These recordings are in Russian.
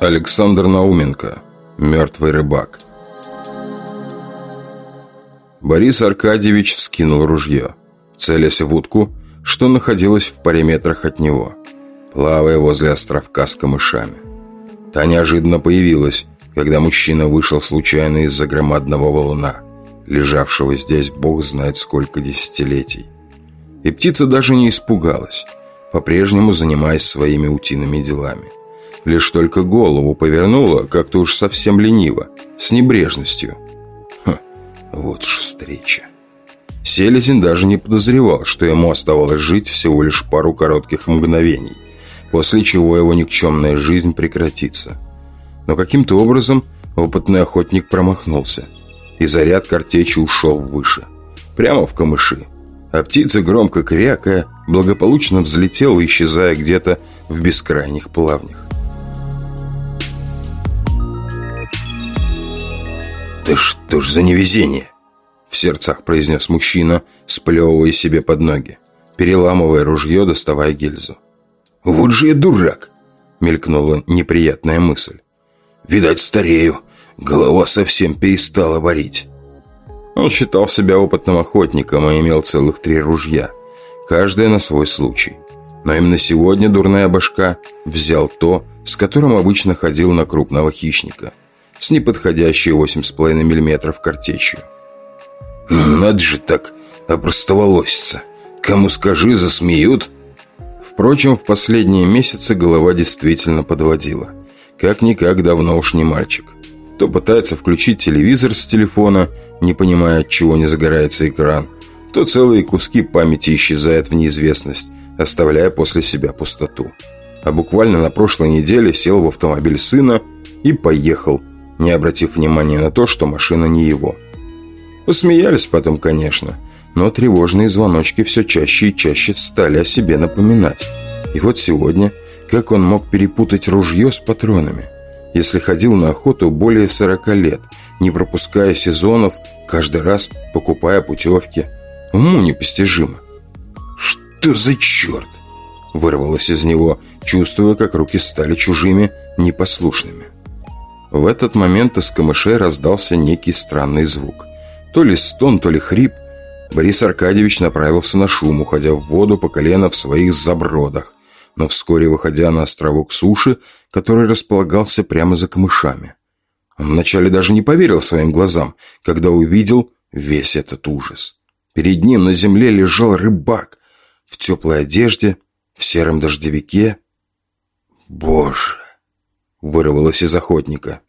Александр Науменко. Мертвый рыбак. Борис Аркадьевич вскинул ружье, целясь в утку, что находилась в паре метрах от него, плавая возле островка с камышами. Та неожиданно появилась, когда мужчина вышел случайно из-за громадного валуна, лежавшего здесь бог знает сколько десятилетий. И птица даже не испугалась, по-прежнему занимаясь своими утиными делами. Лишь только голову повернула, как-то уж совсем лениво, с небрежностью. Ха, вот уж встреча. Селезин даже не подозревал, что ему оставалось жить всего лишь пару коротких мгновений, после чего его никчемная жизнь прекратится. Но каким-то образом опытный охотник промахнулся, и заряд картечи ушел выше, прямо в камыши. А птица, громко крякая, благополучно взлетела, исчезая где-то в бескрайних плавнях. «Да что ж за невезение!» В сердцах произнес мужчина, сплевывая себе под ноги, переламывая ружье, доставая гильзу. «Вот же я дурак!» Мелькнула неприятная мысль. «Видать, старею. Голова совсем перестала варить». Он считал себя опытным охотником и имел целых три ружья, каждое на свой случай. Но именно сегодня дурная башка взял то, с которым обычно ходил на крупного хищника – с неподходящей 8,5 мм картечью. «Надо же так опростоволоситься. Кому скажи, засмеют». Впрочем, в последние месяцы голова действительно подводила. Как-никак давно уж не мальчик. То пытается включить телевизор с телефона, не понимая, от чего не загорается экран, то целые куски памяти исчезают в неизвестность, оставляя после себя пустоту. А буквально на прошлой неделе сел в автомобиль сына и поехал – не обратив внимания на то, что машина не его. Посмеялись потом, конечно, но тревожные звоночки все чаще и чаще стали о себе напоминать. И вот сегодня, как он мог перепутать ружье с патронами, если ходил на охоту более 40 лет, не пропуская сезонов, каждый раз покупая путевки. Уму непостижимо. «Что за черт?» Вырвалось из него, чувствуя, как руки стали чужими, непослушными. В этот момент из камышей раздался некий странный звук. То ли стон, то ли хрип. Борис Аркадьевич направился на шум, уходя в воду по колено в своих забродах, но вскоре выходя на островок суши, который располагался прямо за камышами. Он вначале даже не поверил своим глазам, когда увидел весь этот ужас. Перед ним на земле лежал рыбак в теплой одежде, в сером дождевике. «Боже!» Вырвалось из охотника.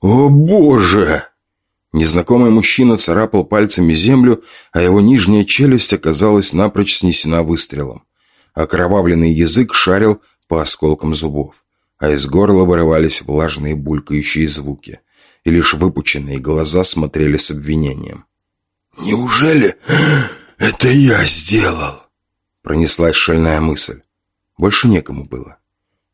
«О, боже!» Незнакомый мужчина царапал пальцами землю, а его нижняя челюсть оказалась напрочь снесена выстрелом. Окровавленный язык шарил по осколкам зубов, а из горла вырывались влажные булькающие звуки, и лишь выпученные глаза смотрели с обвинением. «Неужели это я сделал?» Пронеслась шальная мысль. Больше некому было.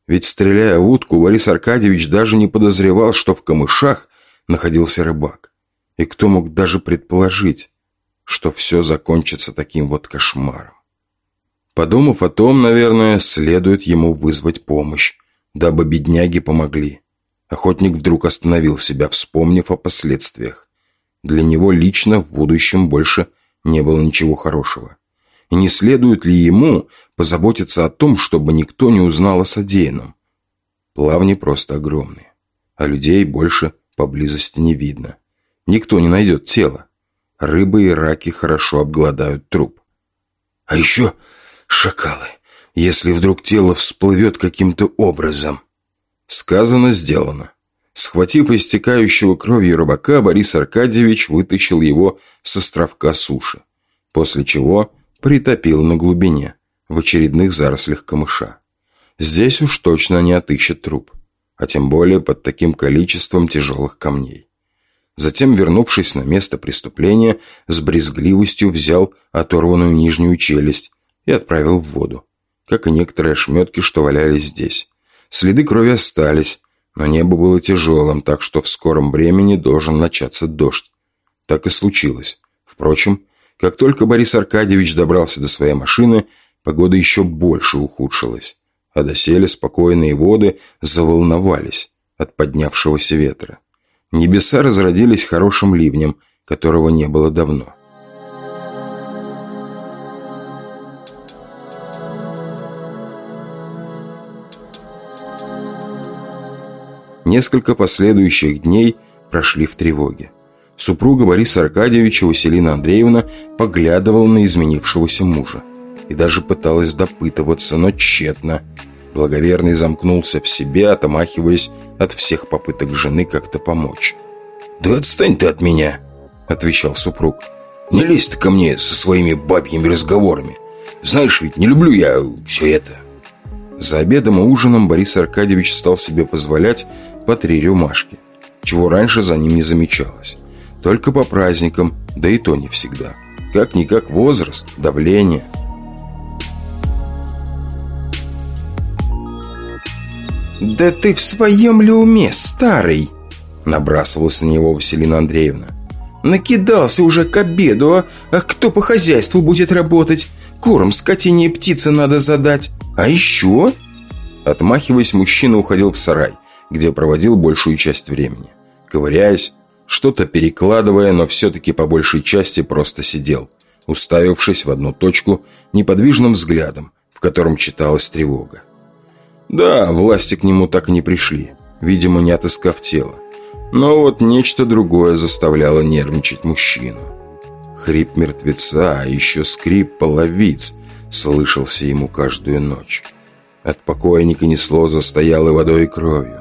Ведь, стреляя в утку, Борис Аркадьевич даже не подозревал, что в камышах находился рыбак. И кто мог даже предположить, что все закончится таким вот кошмаром. Подумав о том, наверное, следует ему вызвать помощь, дабы бедняги помогли. Охотник вдруг остановил себя, вспомнив о последствиях. Для него лично в будущем больше не было ничего хорошего. И не следует ли ему позаботиться о том, чтобы никто не узнал о содеянном? Плавни просто огромные, а людей больше поблизости не видно. Никто не найдет тело. Рыбы и раки хорошо обгладают труп. А еще шакалы, если вдруг тело всплывет каким-то образом. Сказано, сделано. Схватив истекающего кровью рыбака, Борис Аркадьевич вытащил его с островка суши, после чего притопил на глубине, в очередных зарослях камыша. Здесь уж точно не отыщет труп, а тем более под таким количеством тяжелых камней. Затем, вернувшись на место преступления, с брезгливостью взял оторванную нижнюю челюсть и отправил в воду, как и некоторые ошметки, что валялись здесь. Следы крови остались, но небо было тяжелым, так что в скором времени должен начаться дождь. Так и случилось. Впрочем, как только Борис Аркадьевич добрался до своей машины, погода еще больше ухудшилась, а доселе спокойные воды заволновались, от поднявшегося ветра. Небеса разродились хорошим ливнем, которого не было давно. Несколько последующих дней прошли в тревоге. Супруга Бориса Аркадьевича Василина Андреевна поглядывала на изменившегося мужа и даже пыталась допытываться, но тщетно. Благоверный замкнулся в себе, отомахиваясь от всех попыток жены как-то помочь. «Да отстань ты от меня!» – отвечал супруг. «Не лезь ты ко мне со своими бабьими разговорами. Знаешь ведь, не люблю я все это». За обедом и ужином Борис Аркадьевич стал себе позволять по три рюмашки, чего раньше за ним не замечалось. Только по праздникам, да и то не всегда. Как-никак возраст, давление. «Да ты в своем ли уме, старый?» Набрасывалась на него Василина Андреевна. «Накидался уже к обеду, а, а кто по хозяйству будет работать? Корм скотине и птице надо задать. А еще...» Отмахиваясь, мужчина уходил в сарай где проводил большую часть времени. Ковыряясь, что-то перекладывая, но все-таки по большей части просто сидел, уставившись в одну точку неподвижным взглядом, в котором читалась тревога. Да, власти к нему так и не пришли, видимо, не отыскав тело. Но вот нечто другое заставляло нервничать мужчину. Хрип мертвеца, а еще скрип половиц слышался ему каждую ночь. От покойника несло застоялой водой и кровью.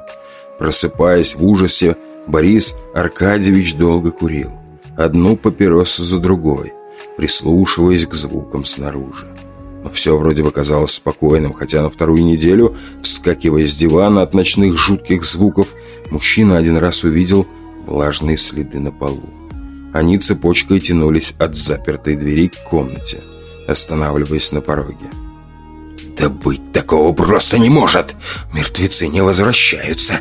Просыпаясь в ужасе, Борис Аркадьевич долго курил. Одну папиросу за другой, прислушиваясь к звукам снаружи. Но все вроде бы казалось спокойным, хотя на вторую неделю, вскакивая с дивана от ночных жутких звуков, мужчина один раз увидел влажные следы на полу. Они цепочкой тянулись от запертой двери к комнате, останавливаясь на пороге. «Да быть такого просто не может! Мертвецы не возвращаются!»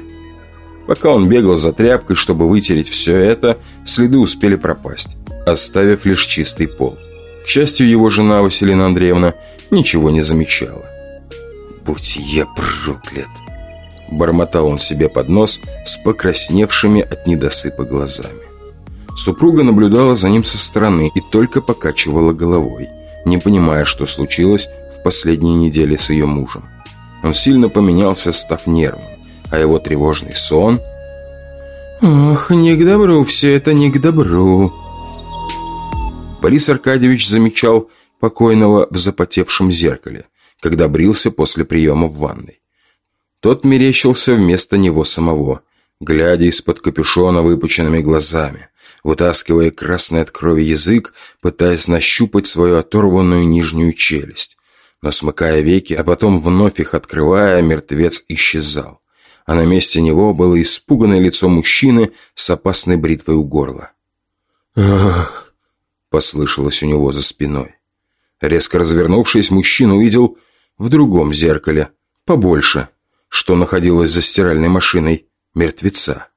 Пока он бегал за тряпкой, чтобы вытереть все это, следы успели пропасть, оставив лишь чистый пол. К счастью, его жена Василина Андреевна ничего не замечала. «Будь я проклят!» Бормотал он себе под нос с покрасневшими от недосыпа глазами. Супруга наблюдала за ним со стороны и только покачивала головой, не понимая, что случилось в последние недели с ее мужем. Он сильно поменялся, став нервным а его тревожный сон... «Ох, не к добру все это, не к добру!» Борис Аркадьевич замечал покойного в запотевшем зеркале, когда брился после приема в ванной. Тот мерещился вместо него самого, глядя из-под капюшона выпученными глазами, вытаскивая красный от крови язык, пытаясь нащупать свою оторванную нижнюю челюсть. Но смыкая веки, а потом вновь их открывая, мертвец исчезал а на месте него было испуганное лицо мужчины с опасной бритвой у горла. «Ах!» – послышалось у него за спиной. Резко развернувшись, мужчина увидел в другом зеркале, побольше, что находилось за стиральной машиной, мертвеца.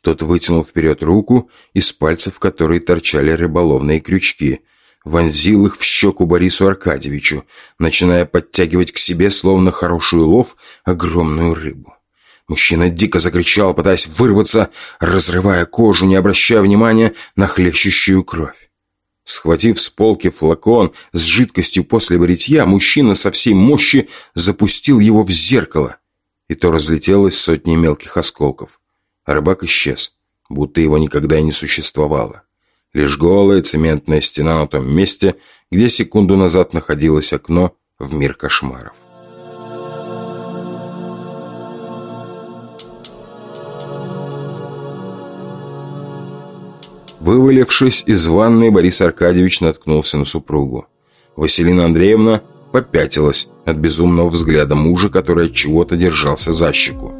Тот вытянул вперед руку, из пальцев которой торчали рыболовные крючки, вонзил их в щеку Борису Аркадьевичу, начиная подтягивать к себе, словно хороший улов, огромную рыбу. Мужчина дико закричал, пытаясь вырваться, разрывая кожу, не обращая внимания на хлещущую кровь. Схватив с полки флакон с жидкостью после бритья, мужчина со всей мощи запустил его в зеркало, и то разлетелось сотни мелких осколков. рыбак исчез, будто его никогда и не существовало. Лишь голая цементная стена на том месте, где секунду назад находилось окно в мир кошмаров. Вывалившись из ванной, Борис Аркадьевич наткнулся на супругу. Василина Андреевна попятилась от безумного взгляда мужа, который от чего-то держался за щеку.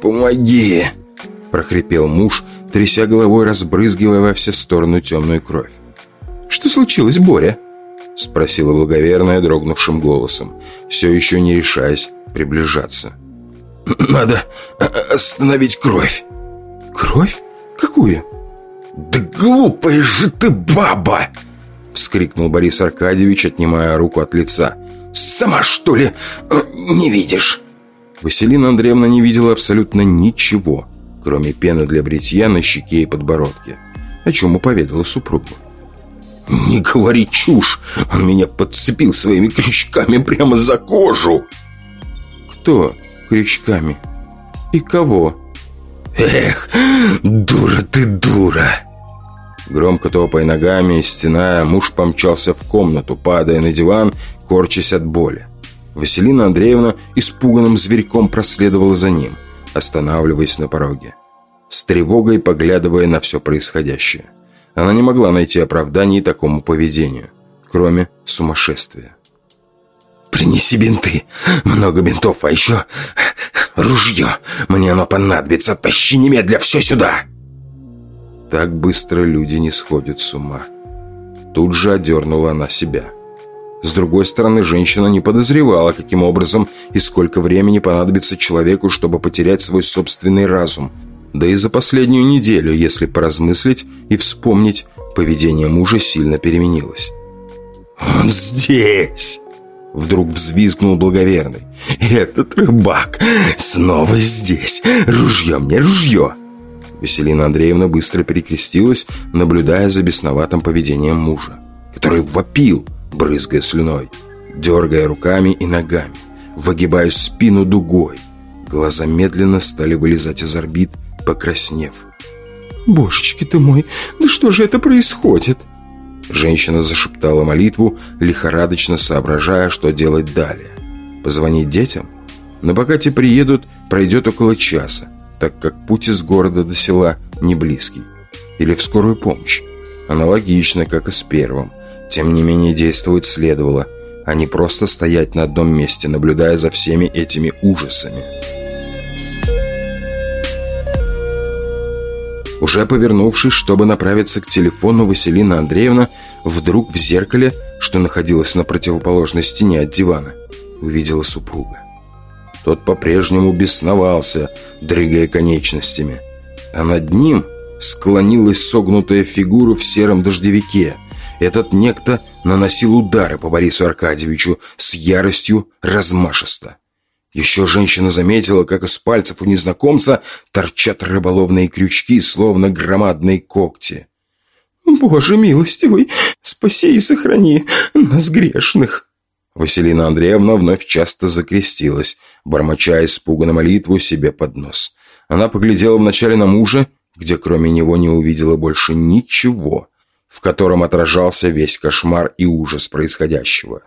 «Помоги!» – прохрипел муж, тряся головой, разбрызгивая во все стороны темную кровь. «Что случилось, Боря?» – спросила благоверная дрогнувшим голосом, все еще не решаясь приближаться. «Надо остановить кровь». «Кровь? Какую?» «Да глупая же ты баба!» Вскрикнул Борис Аркадьевич, отнимая руку от лица. «Сама, что ли, э, не видишь?» Василина Андреевна не видела абсолютно ничего, кроме пены для бритья на щеке и подбородке, о чем и поведала супругу. «Не говори чушь! Он меня подцепил своими крючками прямо за кожу!» «Кто крючками? И кого?» «Эх, дура ты, дура!» Громко топая ногами и стеная, муж помчался в комнату, падая на диван, корчась от боли. Василина Андреевна испуганным зверьком проследовала за ним, останавливаясь на пороге, с тревогой поглядывая на все происходящее. Она не могла найти оправданий такому поведению, кроме сумасшествия. «Принеси бинты, много бинтов, а еще ружье, мне оно понадобится, тащи немедля все сюда!» Так быстро люди не сходят с ума. Тут же одернула она себя. С другой стороны, женщина не подозревала, каким образом и сколько времени понадобится человеку, чтобы потерять свой собственный разум. Да и за последнюю неделю, если поразмыслить и вспомнить, поведение мужа сильно переменилось. «Он здесь!» Вдруг взвизгнул благоверный. «Этот рыбак снова здесь! Ружье мне, ружье!» Веселина Андреевна быстро перекрестилась, наблюдая за бесноватым поведением мужа, который вопил, брызгая слюной, дергая руками и ногами, выгибая спину дугой. Глаза медленно стали вылезать из орбит, покраснев. «Божечки ты мой, да что же это происходит?» Женщина зашептала молитву, лихорадочно соображая, что делать далее. Позвонить детям? Но пока те приедут, пройдет около часа так как путь из города до села не близкий. Или в скорую помощь. Аналогично, как и с первым. Тем не менее, действовать следовало, а не просто стоять на одном месте, наблюдая за всеми этими ужасами. Уже повернувшись, чтобы направиться к телефону, Василина Андреевна вдруг в зеркале, что находилось на противоположной стене от дивана, увидела супруга. Тот по-прежнему бесновался, дрыгая конечностями. А над ним склонилась согнутая фигура в сером дождевике. Этот некто наносил удары по Борису Аркадьевичу с яростью размашисто. Еще женщина заметила, как из пальцев у незнакомца торчат рыболовные крючки, словно громадные когти. «Боже милостивый, спаси и сохрани нас грешных!» Василина Андреевна вновь часто закрестилась, бормоча испуганно молитву себе под нос. Она поглядела вначале на мужа, где кроме него не увидела больше ничего, в котором отражался весь кошмар и ужас происходящего.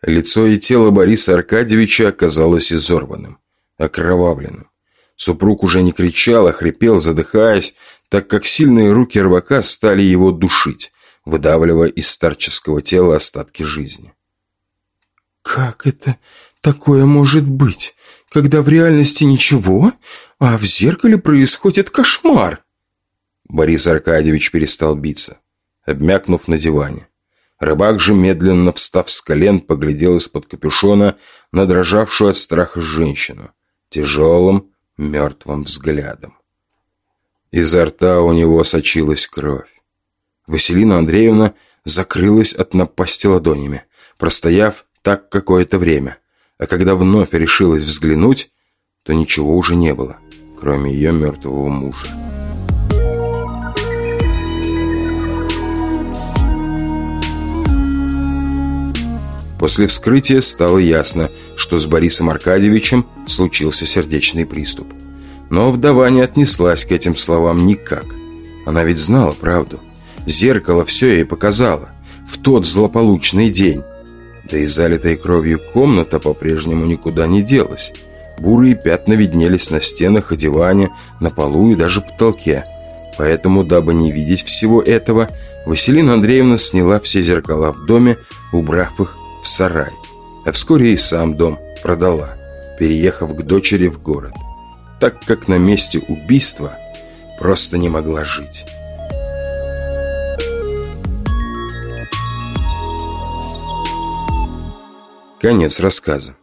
Лицо и тело Бориса Аркадьевича оказалось изорванным, окровавленным. Супруг уже не кричал, а хрипел, задыхаясь, так как сильные руки рыбака стали его душить, выдавливая из старческого тела остатки жизни. «Как это такое может быть, когда в реальности ничего, а в зеркале происходит кошмар?» Борис Аркадьевич перестал биться, обмякнув на диване. Рыбак же, медленно встав с колен, поглядел из-под капюшона на дрожавшую от страха женщину тяжелым, мертвым взглядом. Изо рта у него сочилась кровь. Василина Андреевна закрылась от напасти ладонями, простояв так какое-то время, а когда вновь решилась взглянуть, то ничего уже не было, кроме ее мертвого мужа. После вскрытия стало ясно, что с Борисом Аркадьевичем случился сердечный приступ. Но вдова не отнеслась к этим словам никак. Она ведь знала правду. Зеркало все ей показало. В тот злополучный день. Да и залитая кровью комната по-прежнему никуда не делась. Бурые пятна виднелись на стенах и диване, на полу и даже потолке. Поэтому, дабы не видеть всего этого, Василина Андреевна сняла все зеркала в доме, убрав их в сарай. А вскоре и сам дом продала, переехав к дочери в город. Так как на месте убийства просто не могла жить. Конец рассказа.